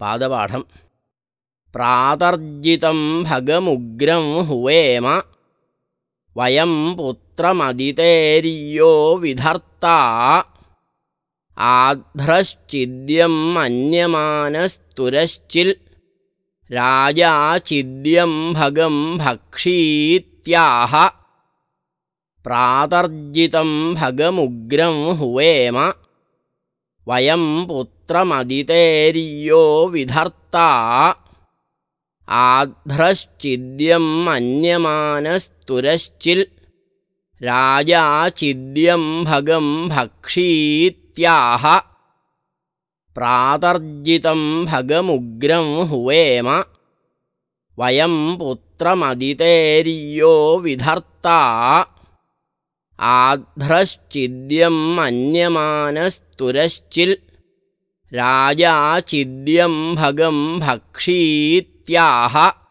पादपाठं प्रातर्जितं भगमुग्रं हुवेम। वयं पुत्रमदितेर्यो विधर्ता। आध्रश्चिद्यं मन्यमानस्तुरश्चिल्। राजा चिद्यं भगं भक्षीत्याह। प्रातर्जितं भगमुग्रं हुवेम वयं पुत्रमदितेर्यो विधर्ता। आध्रश्चिद्यं मन्यमानस्तुरश्चिल्। राजा चिद्यं भगं भक्षीत्याह। प्रातर्जितं भगमुग्रं हुवेम। वयं पुत्रमदितेर्यो विधर्ता आध्रश्चिद्यं मन्यमानस्तुरश्चिल्। राजा चिद्यं भगं भक्षीत्याह